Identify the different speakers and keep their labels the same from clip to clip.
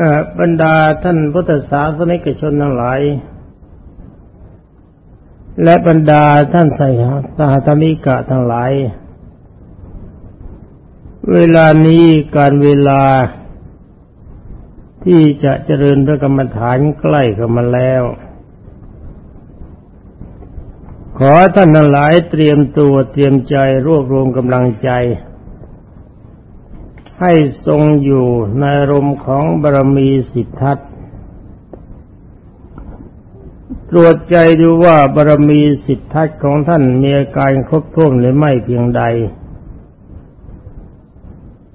Speaker 1: อบรรดาท่านพุทธศาสนิกชนทั้งหลาย และบรรดาท่านสายสหธรรมิกะทั้งหลาย เวลานี้การเวลาที่จะเจริญพระกรรมฐานใกล้เข้ามาแล้ว ขอท่านทั้งหลายเตรียมตัวเตรียมใจรวบรวมกำลังใจ ให้ทรงอยู่ในรมของบารมีสิทธัตตรวจใจดูว่าบารมีสิทธัตของท่านมีอาการครบถ้วนหรือไม่เพียงใด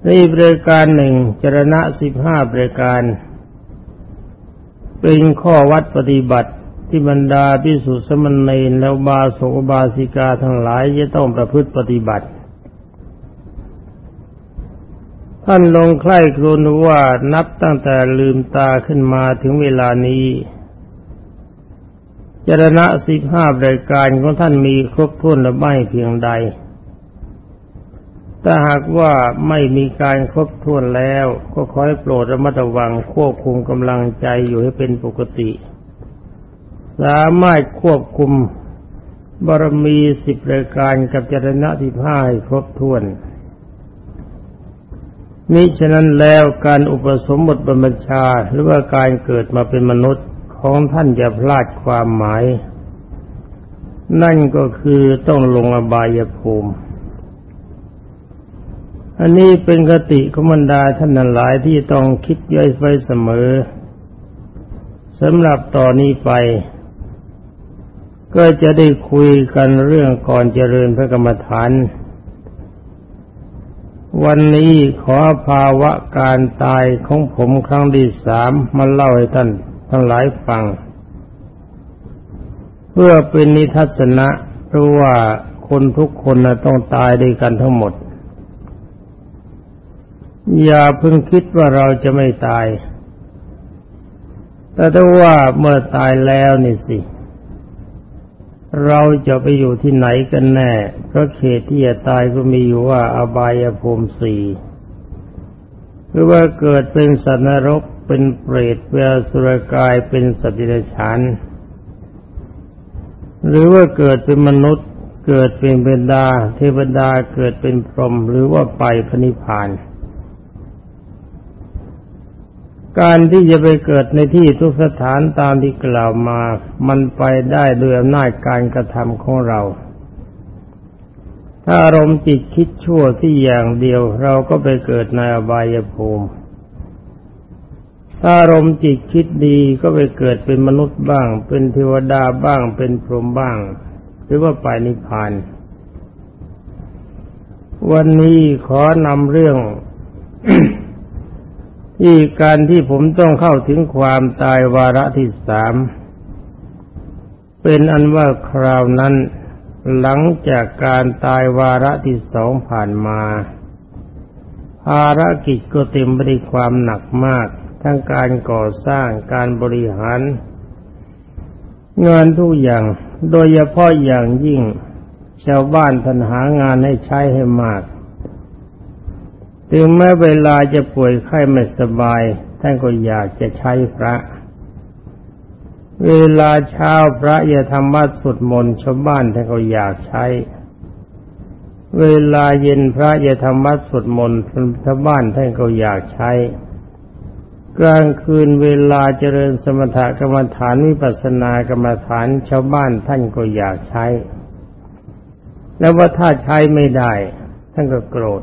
Speaker 1: นี่บริการหนึ่งจรณะสิบห้าบริการ เป็นข้อวัดปฏิบัติที่บรรดาพิสุสมณีแล้วบาสกบาสิกาทั้งหลายจะต้องประพฤติปฏิบัติ ท่านลงใคร่ครวญว่านับตั้งแต่ลืมตาขึ้นมาถึงเวลานี้จรณะสิบห้ารายการของท่านมีครบถ้วนหรือไม่เพียงใด ถ้าหากว่าไม่มีการครบถ้วนแล้วก็ขอให้โปรดระมัดระวังควบคุมกำลังใจอยู่ให้เป็นปกติ สามารถควบคุมบารมีสิบรายการกับจรณะที่ห้าให้ครบถ้วน มิฉะนั้นแล้วการอุปสมบทบรรพชาหรือว่าการเกิดมาเป็นมนุษย์ของท่านจะพลาดความหมาย นั่นก็คือต้องลงอบายภูมิ อันนี้เป็นคติขมันดาท่านนั้นหลายที่ต้องคิดย่อยไว้เสมอสำหรับต่อนนี้ไป ก็จะได้คุยกันเรื่องก่อนเจริญพระกรรมฐาน วันนี้ขอภาวะการตายของผมครั้งที่สามมาเล่าให้ท่านทั้งหลายฟัง เพื่อเป็นนิทัศนะเพราะว่าคนทุกคนนะต้องตายด้วยกันทั้งหมด อย่าเพิ่งคิดว่าเราจะไม่ตาย แต่ถ้าว่าเมื่อตายแล้วนี่สิเเราจะไปอยู่ที่ไหนกันแน่เพราะเขตที่จะตายก็มีอยู่ว่าอบายภูมิสี่หรือว่าเกิดเป็นสัตว์นรกเป็นเปรตเป็นสุรกายเป็นสัตว์เดิบฉานหรือว่าเกิดเป็นมนุษย์ เกิดเป็นเบดา เทวดาเกิดเป็นพรหมหรือว่าไปพระนิพพาน การที่จะไปเกิดในที่ทุกสถานตามที่กล่าวมา มันไปได้ด้วยอำนาจการกระทำของเรา ถ้าอารมณ์จิตคิดชั่วที่อย่างเดียว เราก็ไปเกิดในอบายภูมิ ถ้าอารมณ์จิตคิดดีก็ไปเกิดเป็นมนุษย์บ้าง เป็นเทวดาบ้าง เป็นพรหมบ้าง หรือว่าไปนิพพาน วันนี้ขอนำเรื่อง ที่การที่ผมต้องเข้าถึงความตายวาระที่สามเป็นอันว่าคราวนั้น หลังจากการตายวาระที่สองผ่านมา ภารกิจก็เต็มไปด้วยความหนักมาก ทั้งการก่อสร้างการบริหาร งานทุกอย่าง โดยเฉพาะอย่างยิ่ง ชาวบ้านทันหางานให้ใช้ให้มาก ถึงแม้เวลาจะป่วยไข้ไม่สบาย ท่านก็อยากจะใช้พระ เวลาเช้าพระอย่าทำวัดสวดมนต์ชาวบ้านท่านก็อยากใช้ เวลาเย็นพระอย่าทำวัดสวดมนต์ชาวบ้านท่านก็อยากใช้ กลางคืนเวลาเจริญสมถกรรมฐานวิปัสสนากรรมฐานชาวบ้านท่านก็อยากใช้ แล้วว่าถ้าใช้ไม่ได้ ท่านก็โกรธ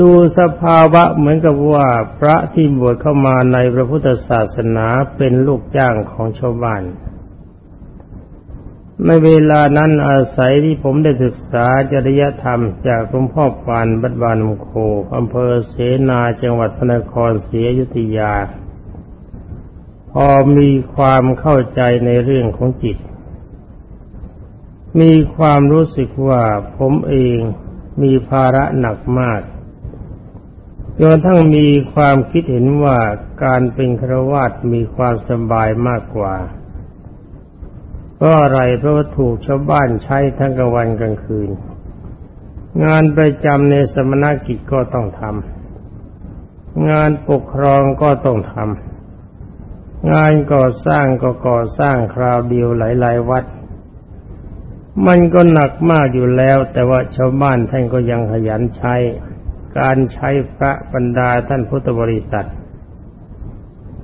Speaker 1: ดูสภาวะเหมือนกับว่าพระที่บวชเข้ามาในพระพุทธศาสนาเป็นลูกจ้างของชาวบ้าน ในเวลานั้นอาศัยที่ผมได้ศึกษาจริยธรรมจากหลวงพ่อปานบัดบานมโคอำเภอเสนาจังหวัดพระนครศรีอยุธยา พอมีความเข้าใจในเรื่องของจิต มีความรู้สึกว่าผมเองมีภาระหนักมาก จนทั้งมีความคิดเห็นว่าการเป็นครวาตมีความสบายมากกว่าก็อะไรเพราะว่าถูกชาวบ้านใช้ทั้งกลางวันกลางคืน งานประจำในสมณกิจก็ต้องทงานปกครองก็ต้องทำงานก่อสร้างก็ก่อสร้างคราวเดียวหลายๆวัด มันก็หนักมากอยู่แล้ว แต่ว่าชาวบ้านท่านก็ยังขยันใช้ การใช้พระบรรดาท่านพุทธบริษัท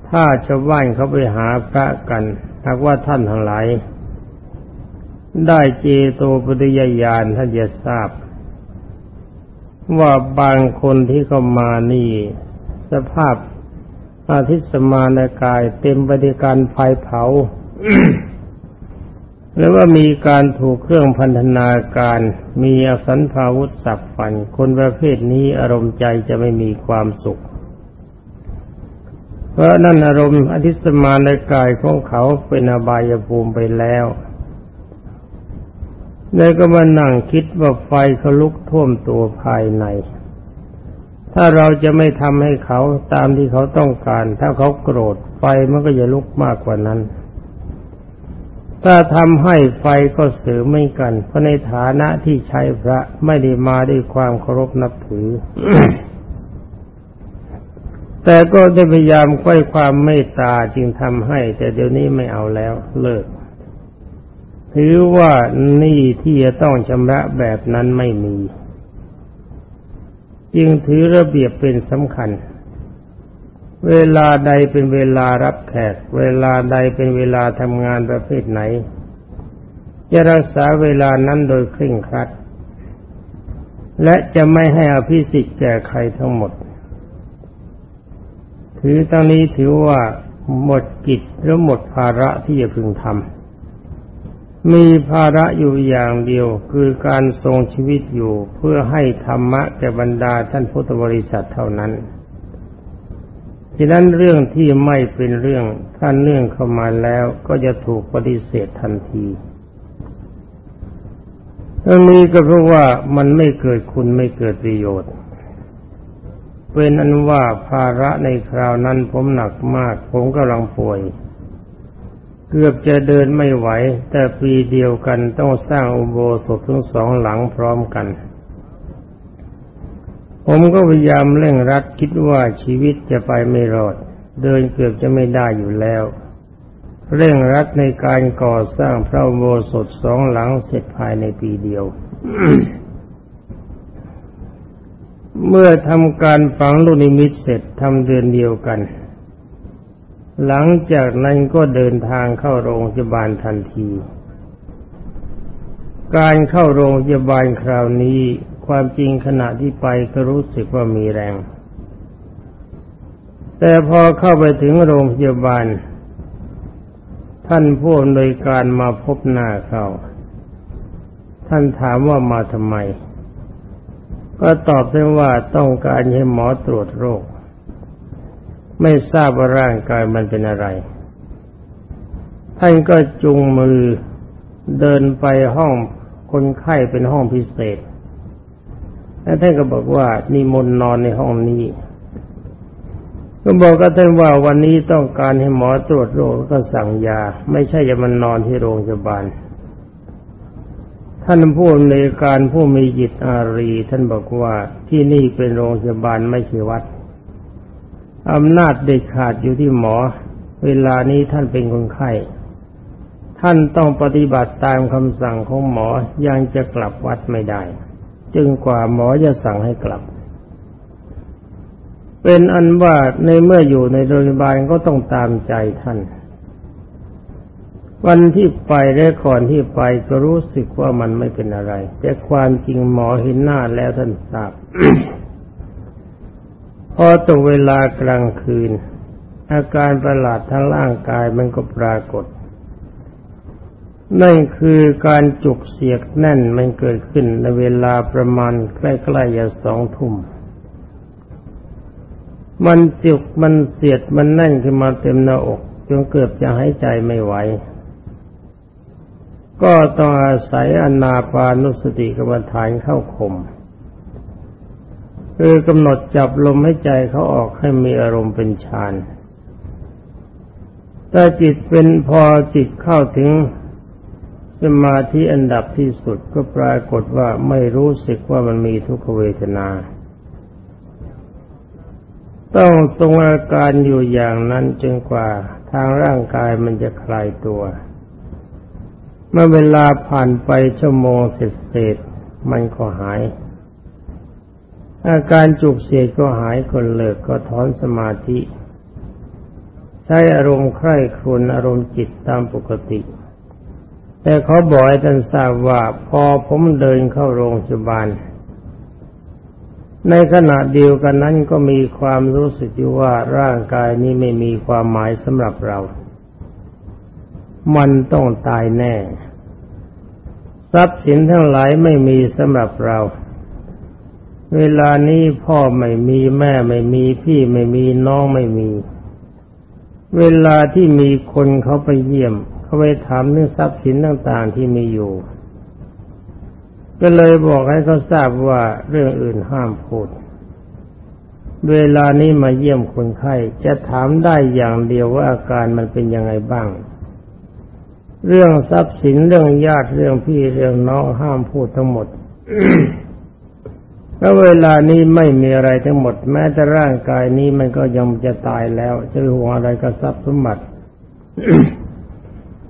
Speaker 1: ถ้าชาวบ้านเขาไปหาพระกันหากว่าท่านทั้งหลาย ได้เจโตปฏิยญาณท่านจะทราบ ว่าบางคนที่เข้ามานี่ สภาพอาทิตย์สมานกายเต็มไปด้วยการไฟเผา หรือว่ามีการถูกเครื่องพันธนาการ มีอสันพาวุธสับฟัน คนประเภทนี้อารมณ์ใจจะไม่มีความสุข เพราะนั่นอารมณ์อธิสมานในกายของเขาเป็นอบายภูมิไปแล้วเลยก็มานั่งคิดว่าไฟเขาลุกท่วมตัวภายใน ถ้าเราจะไม่ทำให้เขาตามที่เขาต้องการ ถ้าเขาโกรธไฟมันก็จะลุกมากกว่านั้น ถ้าทำให้ไฟก็เสือไม่กัน เพราะในฐานะที่ใช้พระไม่ได้มาด้วยความเคารพนับถือ แต่ก็ได้พยายามค่อยความเมตตาจึงทำให้ แต่เดี๋ยวนี้ไม่เอาแล้วเลิก ถือว่านี่ที่จะต้องชำระแบบนั้นไม่มี จึงถือระเบียบเป็นสำคัญ เวลาใดเป็นเวลารับแขก เวลาใดเป็นเวลาทำงานประเภทไหน จะรักษาเวลานั้นโดยเคร่งครัด และจะไม่ให้อภิสิทธิ์แก่ใครทั้งหมด ถือตอนนี้ถือว่าหมดกิจหรือหมดภาระที่จะพึงทำ มีภาระอยู่อย่างเดียวคือการทรงชีวิตอยู่เพื่อให้ธรรมะแก่บรรดาท่านพุทธบริษัทเท่านั้น ฉะนั้นเรื่องที่ไม่เป็นเรื่องท่านเนื่องเข้ามาแล้วก็จะถูกปฏิเสธทันทีเรื่องนี้ก็เพราะว่ามันไม่เกิดคุณไม่เกิดประโยชน์ เป็นอันว่าภาระในคราวนั้นผมหนักมาก ผมกำลังป่วย เกือบจะเดินไม่ไหว แต่ปีเดียวกันต้องสร้างอุโบสถทั้งสองหลังพร้อมกัน ผมก็พยายามเร่งรัดคิดว่าชีวิตจะไปไม่รอด เดินเกือบจะไม่ได้อยู่แล้ว เร่งรัดในการก่อสร้างพระโบสถสองหลังเสร็จภายในปีเดียว เมื่อทำการฝังลูกนิมิตเสร็จทำเดือนเดียวกัน หลังจากนั้นก็เดินทางเข้าโรงพยาบาลทันที การเข้าโรงพยาบาลคราวนี้ ความจริงขณะที่ไปก็รู้สึกว่ามีแรง แต่พอเข้าไปถึงโรงพยาบาล ท่านผู้อำนวยการมาพบหน้าเขาท่านถามว่ามาทำไม ก็ตอบได้ว่าต้องการให้หมอตรวจโรค ไม่ทราบว่าร่างกายมันเป็นอะไร ท่านก็จุงมือเดินไปห้องคนไข้เป็นห้องพิเศษ แล้วท่านก็บอกว่านิมนต์นอนในห้องนี้ ก็บอกกับท่านว่าวันนี้ต้องการให้หมอตรวจโรคก็สั่งยา ไม่ใช่จะมันนอนที่โรงพยาบาล ท่านผู้ในการผู้มีจิตอารี ท่านบอกว่าที่นี่เป็นโรงพยาบาลไม่ใช่วัดอำนาจเด็ดขาดอยู่ที่หมอ เวลานี้ท่านเป็นคนไข้ท่านต้องปฏิบัติตามคำสั่งของหมอยังจะกลับวัดไม่ได้ จึงกว่าหมอจะสั่งให้กลับ เป็นอันว่าในเมื่ออยู่ในโรงพยาบาลก็ต้องตามใจท่าน วันที่ไปและก่อนที่ไปก็รู้สึกว่ามันไม่เป็นอะไร แต่ความจริงหมอเห็นหน้าแล้วท่านทราบพอตกเวลากลางคืน อาการประหลาดทั้งร่างกายมันก็ปรากฏ นั่นคือการจุกเสียกแน่นมันเกิดขึ้นในเวลาประมาณใกล้ๆจะสองทุ่ม มันจุกมันเสียดมันแน่นขึ้นมาเต็มหน้าอกจนเกือบจะหายใจไม่ไหว ก็ต้องอาศัยอนาปานุสติกรรมฐานเข้าข่มคือกำหนดจับลมให้ใจเขาออกให้มีอารมณ์เป็นฌานถ้าจิตเป็นพอจิตเข้าถึง สมาธิอันดับที่สุดก็ปรากฏว่าไม่รู้สึกว่ามันมีทุกขเวทนา ต้องทรงอาการอยู่อย่างนั้นจนกว่าทางร่างกายมันจะคลายตัว เมื่อเวลาผ่านไปชั่วโมงเสร็จเสร็จมันก็หาย อาการจุกเสียดก็หายคนเลิกก็ถอนสมาธิ ใช้อารมณ์ใคร่ครวญอารมณ์จิตตามปกติ แต่เขาบอกให้ท่านทราบว่าพอผมเดินเข้าโรงพยาบาล ในขณะเดียวกันนั้นก็มีความรู้สึกอยู่ว่าร่างกายนี้ไม่มีความหมายสำหรับเรา มันต้องตายแน่ ทรัพย์สินทั้งหลายไม่มีสำหรับเรา เวลานี้พ่อไม่มีแม่ไม่มีพี่ไม่มีน้องไม่มี เวลาที่มีคนเขาไปเยี่ยม เขาไปถามเรื่องทรัพย์สินต่าง ๆ ที่มีอยู่ ก็เลยบอกให้เขาทราบว่าเรื่องอื่นห้ามพูด เวลานี้มาเยี่ยมคนไข้จะถามได้อย่างเดียวว่าอาการมันเป็นยังไงบ้าง เรื่องทรัพย์สินเรื่องญาติเรื่องพี่เรื่องน้องห้ามพูดทั้งหมดแล้วเวลานี้ไม่มีอะไรทั้งหมด แม้แต่ร่างกายนี้มันก็ยังจะตายแล้ว จะห่วงอะไรกับทรัพย์สมบัติ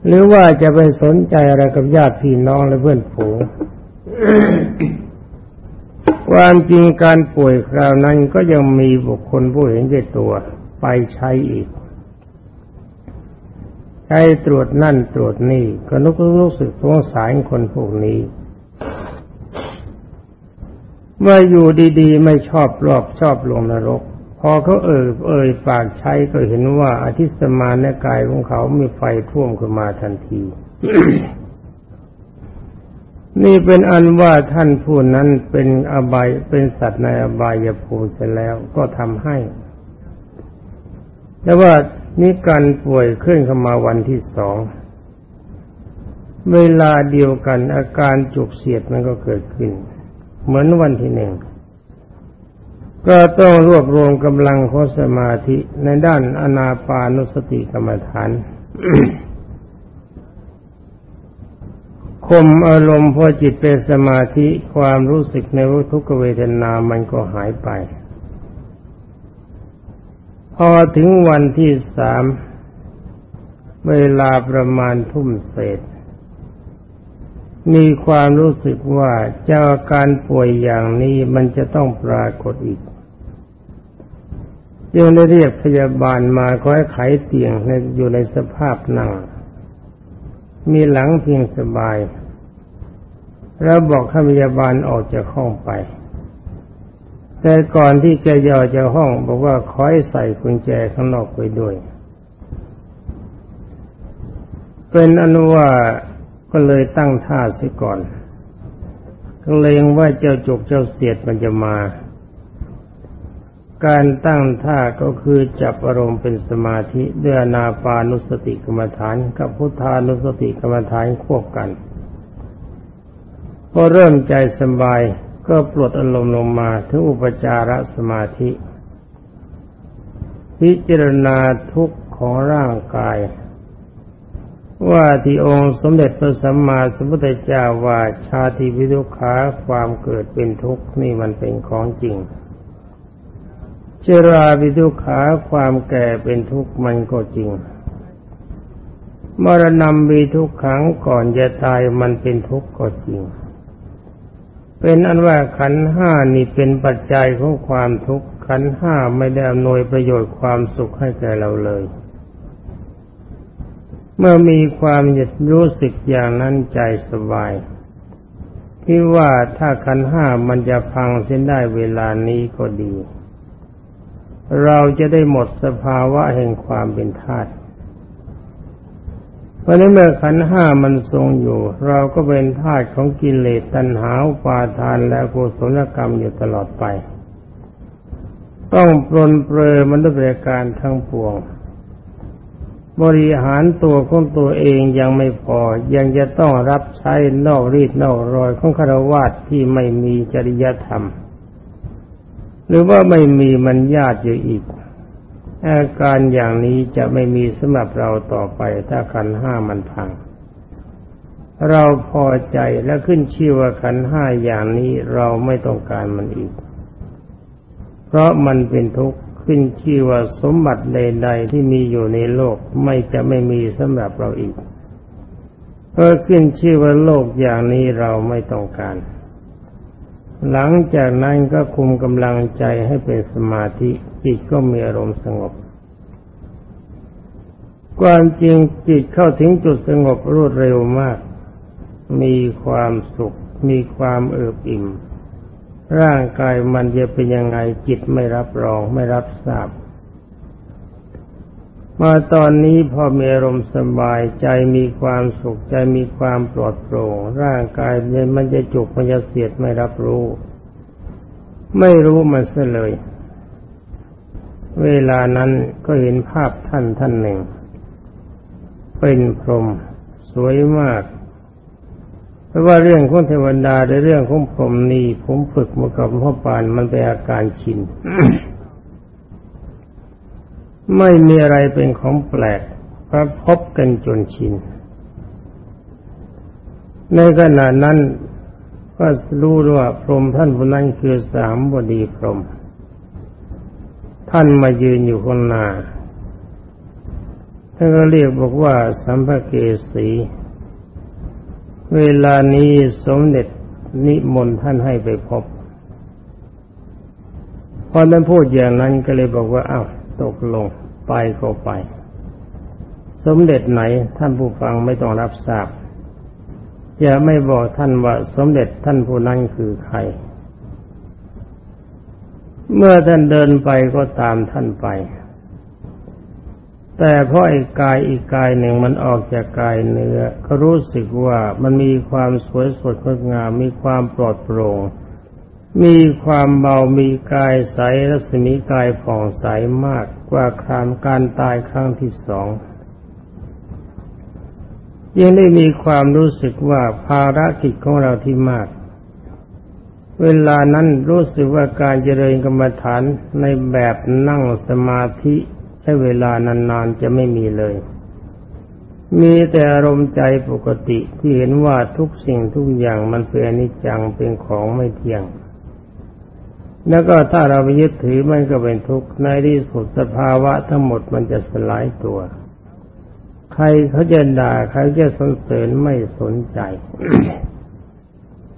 Speaker 1: หรือว่าจะไปสนใจอะไรกับญาติพี่น้องและเพื่อนฝูงความจริงการป่วยคราวนั้นก็ยังมีบุคคลผู้เห็นแก่ตัว ไปใช้อีก ใช้ตรวจนั่นตรวจนี่ ก็นึกรู้สึกสงสารคนพวกนี้ เมื่ออยู่ดีๆ ไม่ชอบรอบชอบลงนรก พอเขาเอ่ยเอ่ยปากใช้ก็เห็นว่าอาทิสมาในกายของเขามีไฟท่วมขึ้นมาทันที นี่เป็นอันว่าท่านผู้นั้นเป็นอบายเป็นสัตว์ในอบายภูมิเสร็จแล้วก็ทำให้ แต่ว่านี่การป่วยขึ้นเข้ามาวันที่สอง เวลาเดียวกันอาการจุกเสียดมันก็เกิดขึ้น เหมือนวันที่หนึ่ง ก็ต้องรวบรวมกำลังของสมาธิในด้านอนาปานุสติกรรมฐานข่มอารมณ์พอจิตเป็นสมาธิความรู้สึกในวัทุกเวทนามันก็หายไป พอถึงวันที่สามเวลาประมาณทุ่มเศษ มีความรู้สึกว่าเจ้าการป่วยอย่างนี้มันจะต้องปรากฏอีก ยังได้เรียกพยาบาลมาคอยไขเตียงอยู่ในสภาพนั่ง มีหลังเพียงสบาย แล้วบอกให้พยาบาลออกจากห้องไป แต่ก่อนที่จะย่อจากห้องบอกว่าคอยใส่กุญแจข้างนอกไปด้วย เป็นอนุว่าก็เลยตั้งท่าเสียก่อน ก็เลงว่าเจ้าจุกเจ้าเสียดมันจะมา การตั้งท่าก็คือจับอารมณ์เป็นสมาธิด้วยนาปานุสติกรรมฐาน กับพุทธานุสติกรรมฐานควบกัน พอเริ่มใจสบายก็ปลดอารมณ์ลงมาถึงอุปจารสมาธิ พิจารณาทุกข์ของร่างกาย ว่าที่องค์สมเด็จพระสัมมาสัมพุทธเจ้าว่าชาติวิทุขาความเกิดเป็นทุกข์นี่มันเป็นของจริง เชราวิทุขาความแก่เป็นทุกข์มันก็จริง มรณะมีทุกขังก่อนจะตายมันเป็นทุกข์ก็จริง เป็นอันว่าขันห้านี่เป็นปัจจัยของความทุกข์ขันห้าไม่ได้อำนวยประโยชน์ความสุขให้แก่เราเลย เมื่อมีความหยุดรู้สึกอย่างนั้นใจสบายที่ว่าถ้าขันห้ามันจะพังเส้นได้เวลานี้ก็ดี เราจะได้หมดสภาวะแห่งความเป็นธาตุเพราะนั้นเมื่อขันห้ามันทรงอยู่ เราก็เป็นทาสของกิเลสตัณหาปาทานและกุศลกรรมอยู่ตลอดไป ต้องปรนเปรอมันด้วยการทั้งปวง บริหารตัวของตัวเองยังไม่พอ ยังจะต้องรับใช้นอกรีดนอกรอยของคารวะที่ไม่มีจริยธรรม หรือว่าไม่มีมันญาติอยู่อีก อาการอย่างนี้จะไม่มีสำหรับเราต่อไปถ้าขันห้ามันพัง เราพอใจและขึ้นชื่อว่าขันห้าอย่างนี้เราไม่ต้องการมันอีก เพราะมันเป็นทุกข์ขึ้นชื่อว่าสมบัติใด ๆ ที่มีอยู่ในโลกไม่จะไม่มีสำหรับเราอีกเพราะขึ้นชื่อว่าโลกอย่างนี้เราไม่ต้องการ หลังจากนั้นก็คุมกำลังใจให้เป็นสมาธิจิตก็มีอารมณ์สงบ ความจริงจิตเข้าถึงจุดสงบรวดเร็วมาก มีความสุข มีความเอิบอิ่ม ร่างกายมันจะเป็นยังไงจิตไม่รับรองไม่รับทราบ มาตอนนี้พอมีอารมณ์สบายใจมีความสุขใจมีความปลอดโปร่ง ร่างกายเนี่ยมันจะจุกมันจะเสียดไม่รับรู้ ไม่รู้มันเสียเลย เวลานั้นก็เห็นภาพท่านท่านหนึ่ง เป็นพรหมสวยมาก เพราะว่าเรื่องของเทวดาในเรื่องของผมนี่ผมฝึกมากับพ่อปานมันเป็นอาการชิน ไม่มีอะไรเป็นของแปลกเพราะพบกันจนชิน ในขณะนั้นก็รู้ว่าพรหมท่านผู้นั้นคือสามบดีพรหมท่านมายืนอยู่ข้างหน้าท่านก็เรียกบอกว่าสัมภเกสี เวลานี้สมเด็จนิมนต์ท่านให้ไปพบ พอท่านพูดอย่างนั้นก็เลยบอกว่าอ้าวตกลง ไปก็ไป สมเด็จไหนท่านผู้ฟังไม่ต้องรับทราบ อย่าไม่บอกท่านว่าสมเด็จท่านผู้นั้นคือใคร เมื่อท่านเดินไปก็ตามท่านไป แต่เพราะไอ้กายอีกกายหนึ่งมันออกจากกายเนื้อ ก็รู้สึกว่ามันมีความสวยสดงดงามมีความปลอดโปร่ง มีความเบามีกายใสรัศมีกายผ่องใสมากกว่าครามการตายครั้งที่สองยังได้มีความรู้สึกว่าภารกิจของเราที่มาก เวลานั้นรู้สึกว่าการเจริญกรรมฐานในแบบนั่งสมาธิใช้เวลานานๆจะไม่มีเลย มีแต่อารมณ์ใจปกติที่เห็นว่าทุกสิ่งทุกอย่างมันเป็นอนิจจังเป็นของไม่เที่ยง แล้วก็ถ้าเราไปยึดถือมันก็เป็นทุกข์ในที่สุดสภาวะทั้งหมดมันจะสลายตัว ใครเขาจะด่าใครจะสนเสริญไม่สนใจ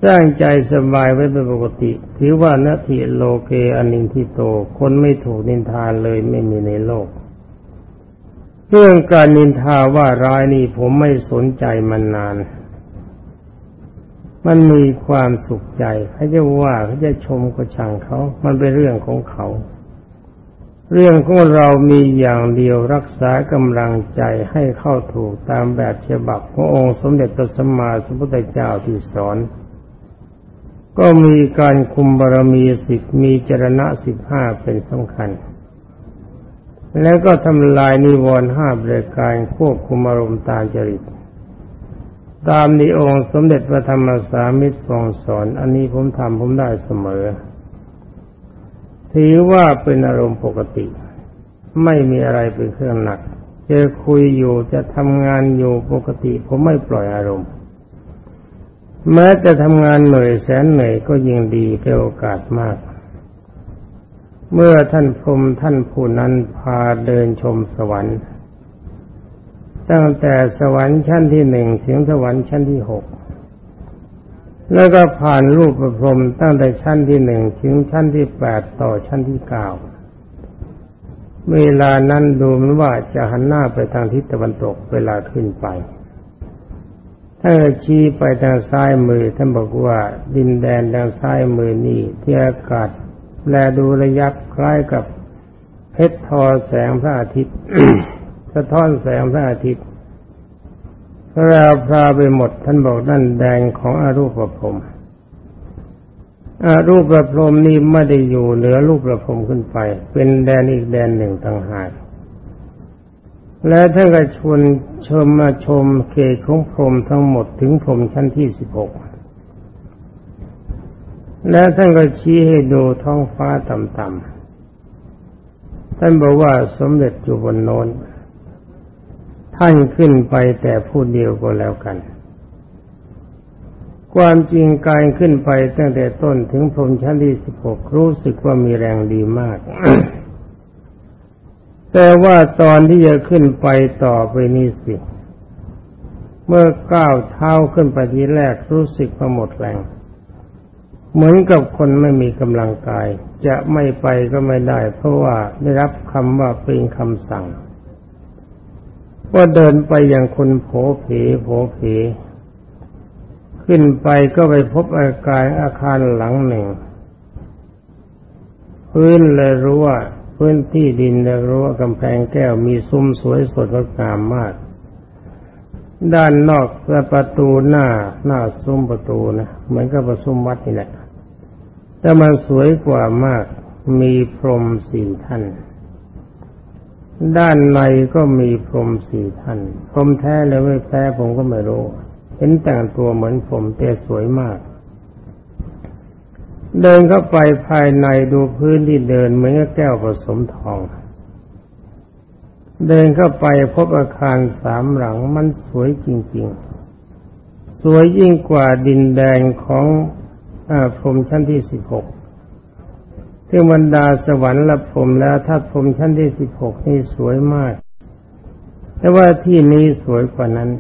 Speaker 1: สร้างใจสบายไว้เป็นปกติ ถือว่านาทีโลเกอันินทิโต คนไม่ถูกนินทาเลยไม่มีในโลก เรื่องการนินทาว่าร้ายนี่ผมไม่สนใจมันนาน มันมีความสุขใจเขาจะว่าเขาจะชมก็ช่างเขา มันเป็นเรื่องของเขา เรื่องของเรามีอย่างเดียวรักษากำลังใจให้เข้าถูกตามแบบฉบับขององค์สมเด็จพระสัมมาสัมพุทธเจ้าที่สอน ก็มีการคุมบารมีสิบมีจรณะสิบห้าเป็นสำคัญ แล้วก็ทำลายนิวรณ์ห้าบริการควบคุมอารมณ์ตามจริต ตามนิองค์สมเด็จพระธรรมสามิตรทรงสอน อันนี้ผมทำผมได้เสมอ ถือว่าเป็นอารมณ์ปกติ ไม่มีอะไรเป็นเครื่องหนัก จะคุยอยู่จะทำงานอยู่ปกติ ผมไม่ปล่อยอารมณ์ แม้จะทำงานเหนื่อยแสนเหนื่อยก็ยิ่งดีเป็นโอกาสมาก เมื่อท่านพรมท่านผู้นั้นพาเดินชมสวรรค์ ตั้งแต่สวรรค์ชั้นที่หนึ่งถึงสวรรค์ชั้นที่หกแล้วก็ผ่านรูปประพรมตั้งแต่ชั้นที่หนึ่งถึงชั้นที่แปดต่อชั้นที่เก้าเวลานั้นดูเหมือนว่าจะหันหน้าไปทางทิศตะวันตกเวลาขึ้นไป ถ้าชี้ไปทางซ้ายมือท่านบอกว่าดินแดนทางซ้ายมือนี่ที่อากาศแลดูระยับคล้ายกับเพชรทอแสงพระอาทิตย์ สะท้อนแสงพระอาทิตย์เราพราไปหมดท่านบอกนั่นแดงของอรูปประพรมอรูปประพรมนี่ไม่ได้อยู่เหนือรูปประพรมขึ้นไป เป็นแดนอีกแดนหนึ่งต่างหากและท่านก็ชวนชมมาชมเขตของพรมทั้งหมดถึงพรมชั้นที่สิบหกและท่านก็ชี้ให้ดูท้องฟ้าต่ำๆท่านบอกว่าสมเด็จอยู่บนโน้น ท่านขึ้นไปแต่ผู้เดียวก็แล้วกัน ความจริงการขึ้นไปตั้งแต่ต้นถึงพรมชั้นที่สิบหกรู้สึกว่ามีแรงดีมาก แต่ว่าตอนที่จะขึ้นไปต่อไปนี่สิ เมื่อก้าวเท้าขึ้นไปทีแรกรู้สึกพหมดแรง เหมือนกับคนไม่มีกำลังกาย จะไม่ไปก็ไม่ได้ เพราะว่าได้รับคำว่าเป็นคำสั่ง ว่าเดินไปอย่างคนโผเพโผเพขึ้นไปก็ไปพบอากายอาคารหลังหนึ่ง พื้นเลยรู้ว่าพื้นที่ดินเลยรู้ว่ากำแพงแก้วมีซุ้มสวยสดงดงามมาก ด้านนอกประตูหน้าหน้าซุ้มประตูนะเหมือนกับประซุ้มวัดนี่แหละแต่มันสวยกว่ามากมีพรมสี่ท่าน ด้านในก็มีพรหมสี่ท่าน พรหมแท้หรือไม่แท้ผมก็ไม่รู้ เห็นแต่งตัวเหมือนผมแต่สวยมาก เดินเข้าไปภายในดูพื้นที่เดินเหมือนแก้วผสมทอง เดินเข้าไปพบอาคารสามหลังมันสวยจริง ๆ สวยยิ่งกว่าดินแดงของอพรหมชั้นที่สิบหก ที่งบรรดาสวรรค์ละผมแล้วถ้าผมชั้นที่สิบหกนี่สวยมาก แต่ว่าที่นี้สวยกว่านั้น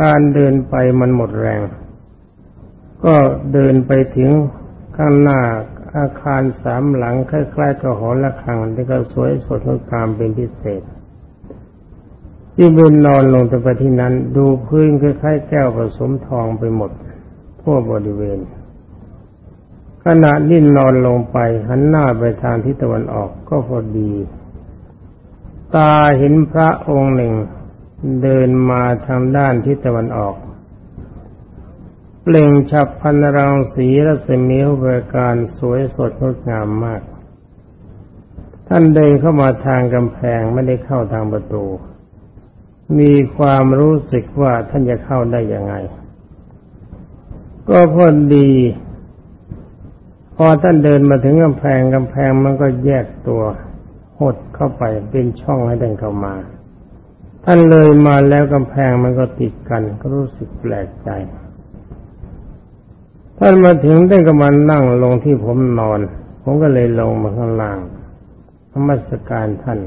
Speaker 1: การเดินไปมันหมดแรง ก็เดินไปถึงข้างหน้าอาคารสามหลังคล้ายๆกับหอระฆังที่ก็สวยสดงดงามเป็นพิเศษ ที่บนนอนลงไปที่นั้น ดูพื้นคล้ายๆแก้วผสมทองไปหมดทั่วบริเวณ ขณะนิ่นนอนลงไป หันหน้าไปทางทิศตะวันออกก็พอดี ตาเห็นพระองค์หนึ่ง เดินมาทางด้านทิศตะวันออก เปล่งฉับพันรังสีรัศมีบริการสวยสดงดงามมาก ท่านเดินเข้ามาทางกำแพงไม่ได้เข้าทางประตู มีความรู้สึกว่าท่านจะเข้าได้ยังไง ก็พอดี อท่านเดินมาถึงกำแพงกำแพงมันก็แยกตัวหดเข้าไปเป็นช่องให้เดินเข้ามา ท่านเลยมาแล้วกำแพงมันก็ติดกันก็รู้สึกแปลกใจ ท่านมาถึงได้ก็มานั่งลงที่ผมนอน ผมก็เลยลงมาข้างล่างธรรมสการท่าน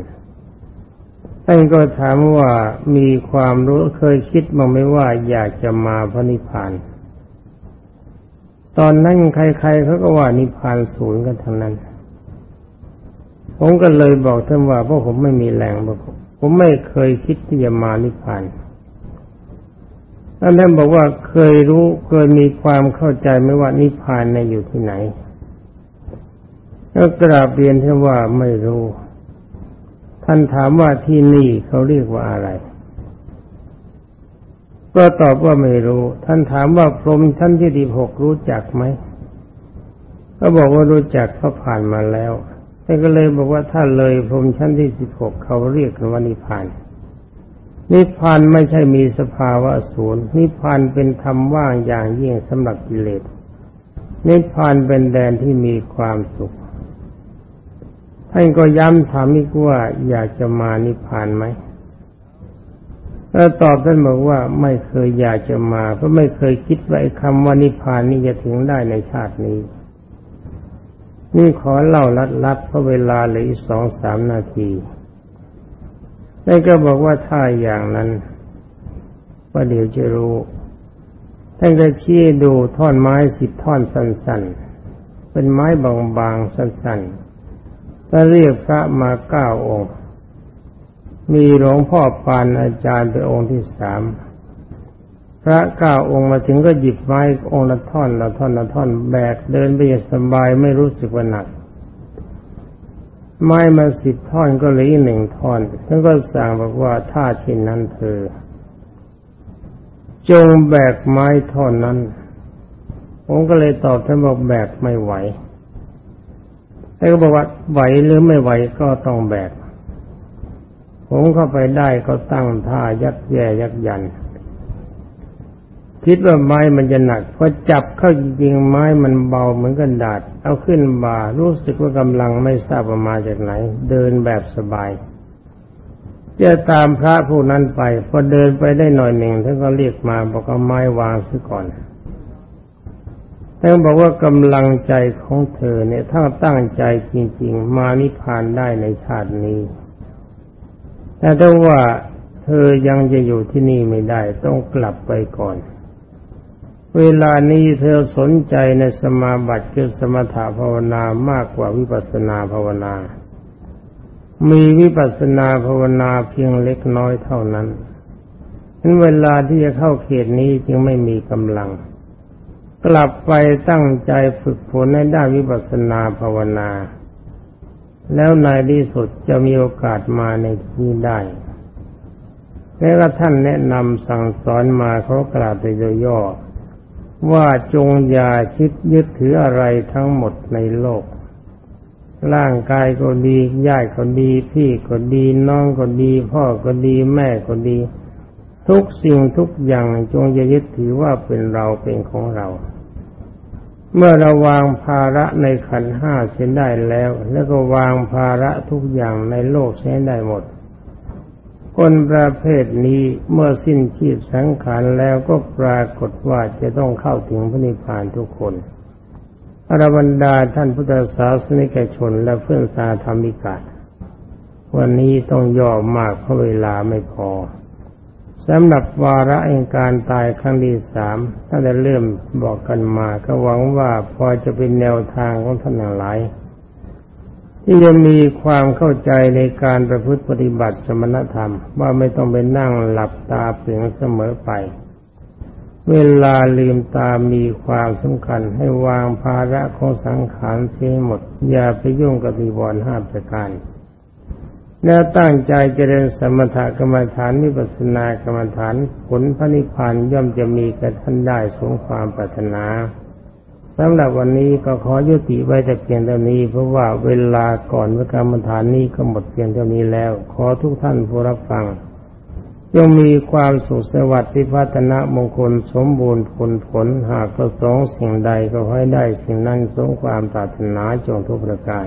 Speaker 1: ท่านก็ถามว่ามีความรู้เคยคิดมาไหมว่าอยากจะมาพระนิพพาน ตอนนั้นใครๆเขาก็ว่านิพพานศูนย์กันทั้งนั้น ผมก็เลยบอกท่านว่าเพราะผมไม่มีแรงผมไม่เคยคิดที่จะมานิพพานท่านท่านบอกว่าเคยรู้เคยมีความเข้าใจไหมว่านิพพานในอยู่ที่ไหนแล้วกราบเรียนท่านว่าไม่รู้ ท่านถามว่าที่นี่เขาเรียกว่าอะไร ก็ตอบว่าไม่รู้ ท่านถามว่าพรหมชั้นที่ดีหกรู้จักไหม ก็บอกว่ารู้จักเขาผ่านมาแล้วท่านก็เลยบอกว่าถ้าเลยพรหมชั้นที่สิบหกเขาเรียกกันว่านิพพาน นิพพานไม่ใช่มีสภาวะศูนย์ นิพพานเป็นธรรมว่างอย่างยิ่งสำหรับกิเลส นิพพานเป็นแดนที่มีความสุข ท่านก็ย้ำถามอีกว่าอยากจะมานิพพานไหม แล้วตอบท่านบอกว่าไม่เคยอยากจะมา เพราะไม่เคยคิดว่าคำว่านิพพานนี้จะถึงได้ในชาตินี้ นี่ขอเล่าลัดๆเพราะเวลาเหลืออีกสองสามนาทีได้ก็บอกว่าถ้าอย่างนั้นว่าเดี๋ยวจะรู้ ท่านก็ชี้ดูท่อนไม้สิบท่อนสั้นๆ เป็นไม้บางๆสั้นๆถ้าเรียกพระมาเก้าองค์ มีหลวงพ่อปานอาจารย์เป็นองค์ที่สามพระเก้าองค์มาถึงก็หยิบไม้องค์ละท่อนละท่อนละท่อนแบกเดินไปอย่างสบายไม่รู้สึกว่าหนัก ไม้มาสิบท่อนก็เหลือหนึ่งท่อนท่านก็สั่งบอกว่าถ้าเช่นนั้นเธอ จงแบกไม้ท่อนนั้น ผมก็เลยตอบท่านบอกแบกไม่ไหวท่านก็บอกว่าไหวหรือไม่ไหวก็ต้องแบก ผมเข้าไปได้ก็ตั้งท่ายักแย่ยักยัน คิดว่าไม้มันจะหนักพอจับเข้าจริงๆไม้มันเบาเหมือนกันดาด เอาขึ้นบ่ารู้สึกว่ากำลังไม่ทราบว่ามาจากไหน เดินแบบสบายจะตามพระผู้นั้นไป พอเดินไปได้หน่อยหนึ่งท่านก็เรียกมาบอกเอาไม้วางซะก่อนท่านบอกว่ากำลังใจของเธอเนี่ยถ้าตั้งใจจริง ๆ มานิพพานได้ในชาตินี้ แต่ถ้าว่าเธอยังจะอยู่ที่นี่ไม่ได้ ต้องกลับไปก่อน เวลานี้เธอสนใจในสมาบัติคือสมถภาวนามากกว่าวิปัสนาภาวนา มีวิปัสนาภาวนาเพียงเล็กน้อยเท่านั้นฉะนั้นเวลาที่จะเข้าเขตนี้จึงไม่มีกำลัง กลับไปตั้งใจฝึกฝนในด้านวิปัสนาภาวนา แล้วในที่สุดจะมีโอกาสมาในที่นี้ได้แล้วท่านแนะนำสั่งสอนมาเขากล่าวแต่ย่อว่าจงอย่าคิดยึดถืออะไรทั้งหมดในโลก ร่างกายก็ดีญาติก็ดี พี่ก็ดี น้องก็ดี พ่อก็ดีแม่ก็ดี ทุกสิ่งทุกอย่างจงอย่ายึดถือว่าเป็นเราเป็นของเรา เมื่อเราวางภาระในขันห้าเส้นได้แล้ว แล้วก็วางภาระทุกอย่างในโลกเส้นได้หมด คนประเภทนี้เมื่อสิ้นชีพสังขารแล้วก็ปรากฏว่าจะต้องเข้าถึงพระนิพพานทุกคนอรบรรดาท่านพุทธศาสนิกชนและเพื่อนสาธรรมิกาวันนี้ต้องย่อมากเพราะเวลาไม่พอ สำหรับวาระแห่งการตายครั้งที่สามตั้งแต่เริ่มบอกกันมาก็หวังว่าพอจะเป็นแนวทางของท่านหลาย ที่จะมีความเข้าใจในการประพฤติปฏิบัติสมณธรรม ว่าไม่ต้องไปนั่งหลับตาเปลี่ยนเสมอไป เวลาลืมตามีความสำคัญให้วางภาระของสังขารเสียหมด อย่าไปยุ่งกับนิวรณ์ห้าประการ แล้วตั้งใจเจริญสมถกรรมฐานมิปัสนากรรมฐานผลพระนิพพานย่อมจะมีกับท่านได้สมความปรารถนาสำหรับวันนี้ก็ขอยุติไว้แต่เพียงเท่านี้ เพราะว่าเวลาก่อนวิกรรมฐานนี้ก็หมดเพียงเท่านี้แล้ว ขอทุกท่านผู้รับฟังจงมีความสุขสวัสดิ์ที่พัฒนามงคลสมบูรณ์ผลผลหากประสงค์สิ่งใดก็ให้ได้สิ่งนั้นสมความปรารถนาจงทุกประการ